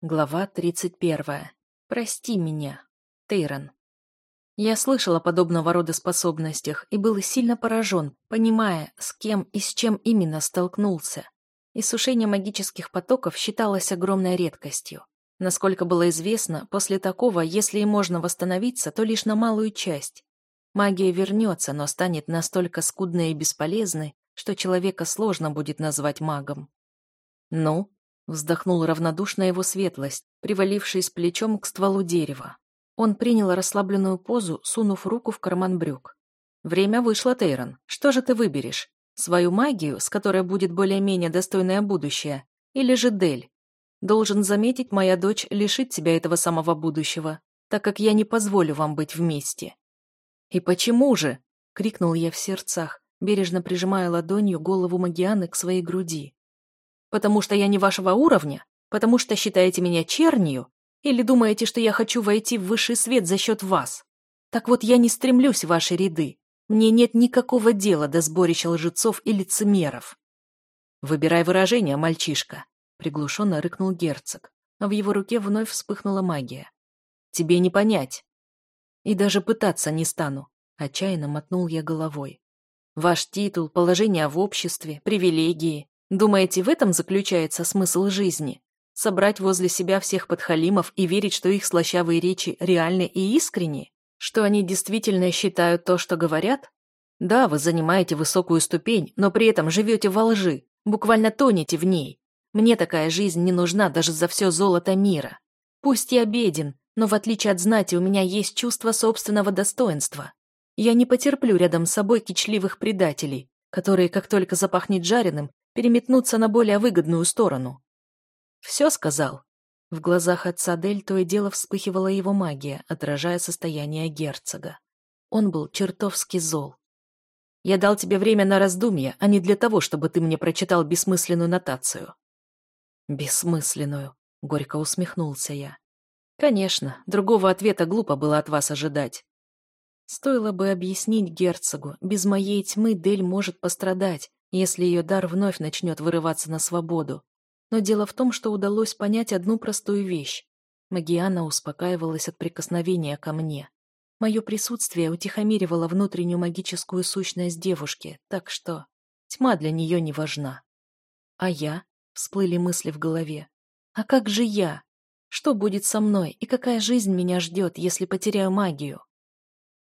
Глава 31. Прости меня. Тейрон. Я слышал о подобного рода способностях и был сильно поражен, понимая, с кем и с чем именно столкнулся. Иссушение магических потоков считалось огромной редкостью. Насколько было известно, после такого, если и можно восстановиться, то лишь на малую часть. Магия вернется, но станет настолько скудной и бесполезной, что человека сложно будет назвать магом. «Ну?» Вздохнул равнодушно его светлость, привалившись плечом к стволу дерева. Он принял расслабленную позу, сунув руку в карман брюк. «Время вышло, Тейрон. Что же ты выберешь? Свою магию, с которой будет более-менее достойное будущее? Или же Дель? Должен заметить, моя дочь лишит тебя этого самого будущего, так как я не позволю вам быть вместе». «И почему же?» — крикнул я в сердцах, бережно прижимая ладонью голову Магианы к своей груди. Потому что я не вашего уровня? Потому что считаете меня чернью? Или думаете, что я хочу войти в высший свет за счет вас? Так вот, я не стремлюсь в ваши ряды. Мне нет никакого дела до сборища лжецов и лицемеров. Выбирай выражение, мальчишка, приглушенно рыкнул герцог, а в его руке вновь вспыхнула магия. Тебе не понять. И даже пытаться не стану, отчаянно мотнул я головой. Ваш титул, положение в обществе, привилегии Думаете, в этом заключается смысл жизни? Собрать возле себя всех подхалимов и верить, что их слащавые речи реальны и искренни? Что они действительно считают то, что говорят? Да, вы занимаете высокую ступень, но при этом живете во лжи, буквально тонете в ней. Мне такая жизнь не нужна даже за все золото мира. Пусть я беден, но в отличие от знати у меня есть чувство собственного достоинства. Я не потерплю рядом с собой кичливых предателей, которые, как только запахнет жареным, переметнуться на более выгодную сторону. «Все сказал?» В глазах отца Дель то и дело вспыхивала его магия, отражая состояние герцога. Он был чертовски зол. «Я дал тебе время на раздумье, а не для того, чтобы ты мне прочитал бессмысленную нотацию». «Бессмысленную», — горько усмехнулся я. «Конечно, другого ответа глупо было от вас ожидать. Стоило бы объяснить герцогу, без моей тьмы Дель может пострадать, если ее дар вновь начнет вырываться на свободу. Но дело в том, что удалось понять одну простую вещь. Магиана успокаивалась от прикосновения ко мне. Мое присутствие утихомиривало внутреннюю магическую сущность девушки, так что тьма для нее не важна. А я? Всплыли мысли в голове. А как же я? Что будет со мной и какая жизнь меня ждет, если потеряю магию?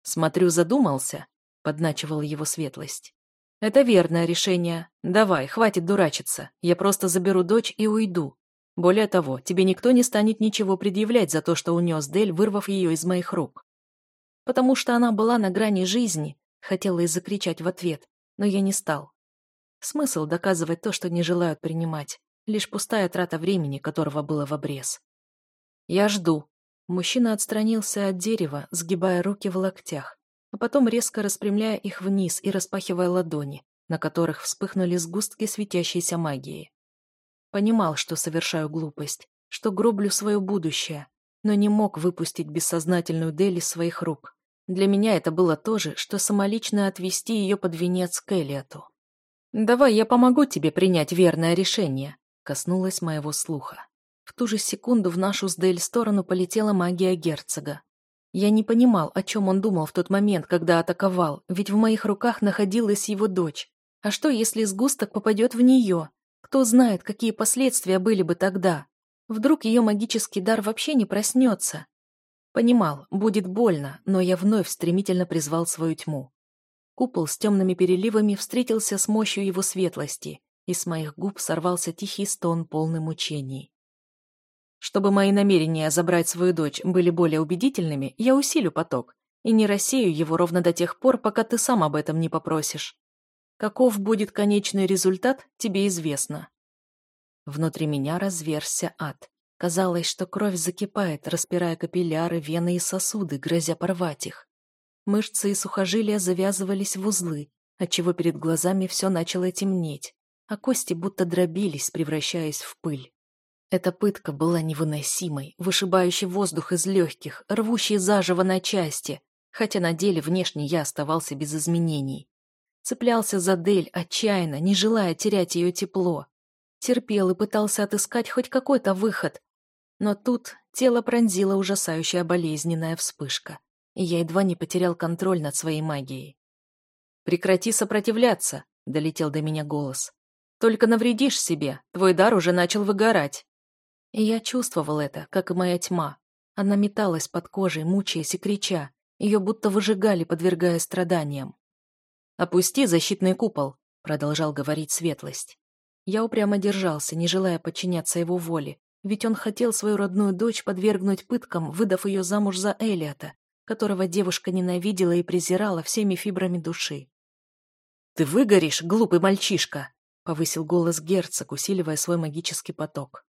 Смотрю, задумался, подначивала его светлость. Это верное решение. Давай, хватит дурачиться. Я просто заберу дочь и уйду. Более того, тебе никто не станет ничего предъявлять за то, что унес Дель, вырвав ее из моих рук. Потому что она была на грани жизни, хотела и закричать в ответ, но я не стал. Смысл доказывать то, что не желают принимать. Лишь пустая трата времени, которого было в обрез. Я жду. Мужчина отстранился от дерева, сгибая руки в локтях а потом резко распрямляя их вниз и распахивая ладони, на которых вспыхнули сгустки светящейся магии. Понимал, что совершаю глупость, что гроблю свое будущее, но не мог выпустить бессознательную Дели из своих рук. Для меня это было то же, что самолично отвести ее под венец к Элиоту. «Давай я помогу тебе принять верное решение», — коснулась моего слуха. В ту же секунду в нашу с Дель сторону полетела магия герцога. Я не понимал, о чем он думал в тот момент, когда атаковал, ведь в моих руках находилась его дочь. А что, если сгусток попадет в нее? Кто знает, какие последствия были бы тогда? Вдруг ее магический дар вообще не проснется? Понимал, будет больно, но я вновь стремительно призвал свою тьму. Купол с темными переливами встретился с мощью его светлости, и с моих губ сорвался тихий стон, полный мучений. Чтобы мои намерения забрать свою дочь были более убедительными, я усилю поток и не рассею его ровно до тех пор, пока ты сам об этом не попросишь. Каков будет конечный результат, тебе известно. Внутри меня разверзся ад. Казалось, что кровь закипает, распирая капилляры, вены и сосуды, грозя порвать их. Мышцы и сухожилия завязывались в узлы, отчего перед глазами все начало темнеть, а кости будто дробились, превращаясь в пыль. Эта пытка была невыносимой, вышибающей воздух из легких, рвущей заживо на части, хотя на деле внешне я оставался без изменений. Цеплялся за Дель отчаянно, не желая терять ее тепло. Терпел и пытался отыскать хоть какой-то выход. Но тут тело пронзила ужасающая болезненная вспышка, и я едва не потерял контроль над своей магией. «Прекрати сопротивляться», — долетел до меня голос. «Только навредишь себе, твой дар уже начал выгорать». И я чувствовал это, как и моя тьма. Она металась под кожей, мучаясь и крича. Ее будто выжигали, подвергая страданиям. «Опусти защитный купол», — продолжал говорить светлость. Я упрямо держался, не желая подчиняться его воле, ведь он хотел свою родную дочь подвергнуть пыткам, выдав ее замуж за Элиота, которого девушка ненавидела и презирала всеми фибрами души. «Ты выгоришь, глупый мальчишка!» — повысил голос герцог, усиливая свой магический поток.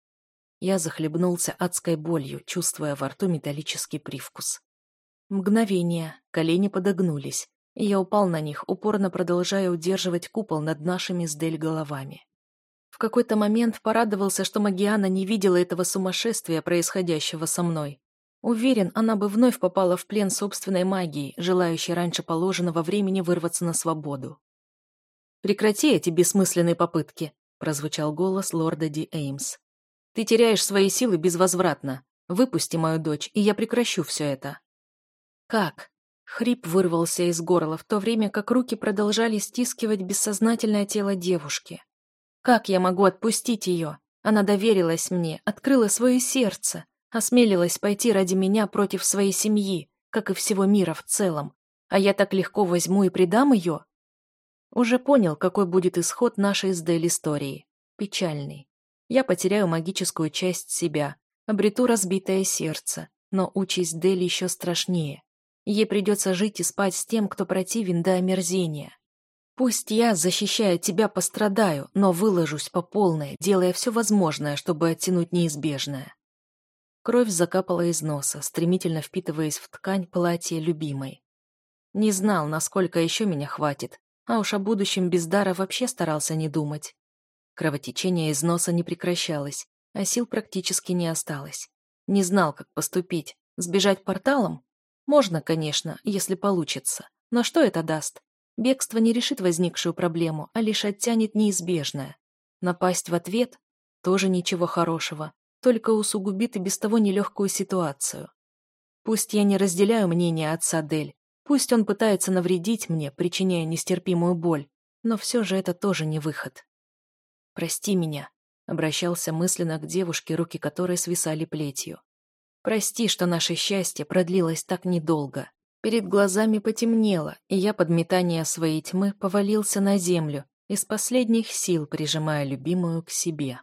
Я захлебнулся адской болью, чувствуя во рту металлический привкус. Мгновение, колени подогнулись, и я упал на них, упорно продолжая удерживать купол над нашими с Дель головами. В какой-то момент порадовался, что Магиана не видела этого сумасшествия, происходящего со мной. Уверен, она бы вновь попала в плен собственной магии, желающей раньше положенного времени вырваться на свободу. «Прекрати эти бессмысленные попытки», — прозвучал голос лорда Ди Эймс. «Ты теряешь свои силы безвозвратно. Выпусти мою дочь, и я прекращу все это». «Как?» Хрип вырвался из горла, в то время как руки продолжали стискивать бессознательное тело девушки. «Как я могу отпустить ее? Она доверилась мне, открыла свое сердце, осмелилась пойти ради меня против своей семьи, как и всего мира в целом. А я так легко возьму и предам ее? Уже понял, какой будет исход нашей с Дель истории. Печальный. Я потеряю магическую часть себя, обрету разбитое сердце, но участь Дель еще страшнее. Ей придется жить и спать с тем, кто противен до омерзения. Пусть я, защищая тебя, пострадаю, но выложусь по полной, делая все возможное, чтобы оттянуть неизбежное. Кровь закапала из носа, стремительно впитываясь в ткань платья любимой. Не знал, насколько еще меня хватит, а уж о будущем без дара вообще старался не думать. Кровотечение из носа не прекращалось, а сил практически не осталось. Не знал, как поступить. Сбежать порталом? Можно, конечно, если получится. Но что это даст? Бегство не решит возникшую проблему, а лишь оттянет неизбежное. Напасть в ответ? Тоже ничего хорошего, только усугубит и без того нелегкую ситуацию. Пусть я не разделяю мнение отца Дель, Пусть он пытается навредить мне, причиняя нестерпимую боль, но все же это тоже не выход. «Прости меня», — обращался мысленно к девушке, руки которой свисали плетью. «Прости, что наше счастье продлилось так недолго». Перед глазами потемнело, и я под метание своей тьмы повалился на землю, из последних сил прижимая любимую к себе.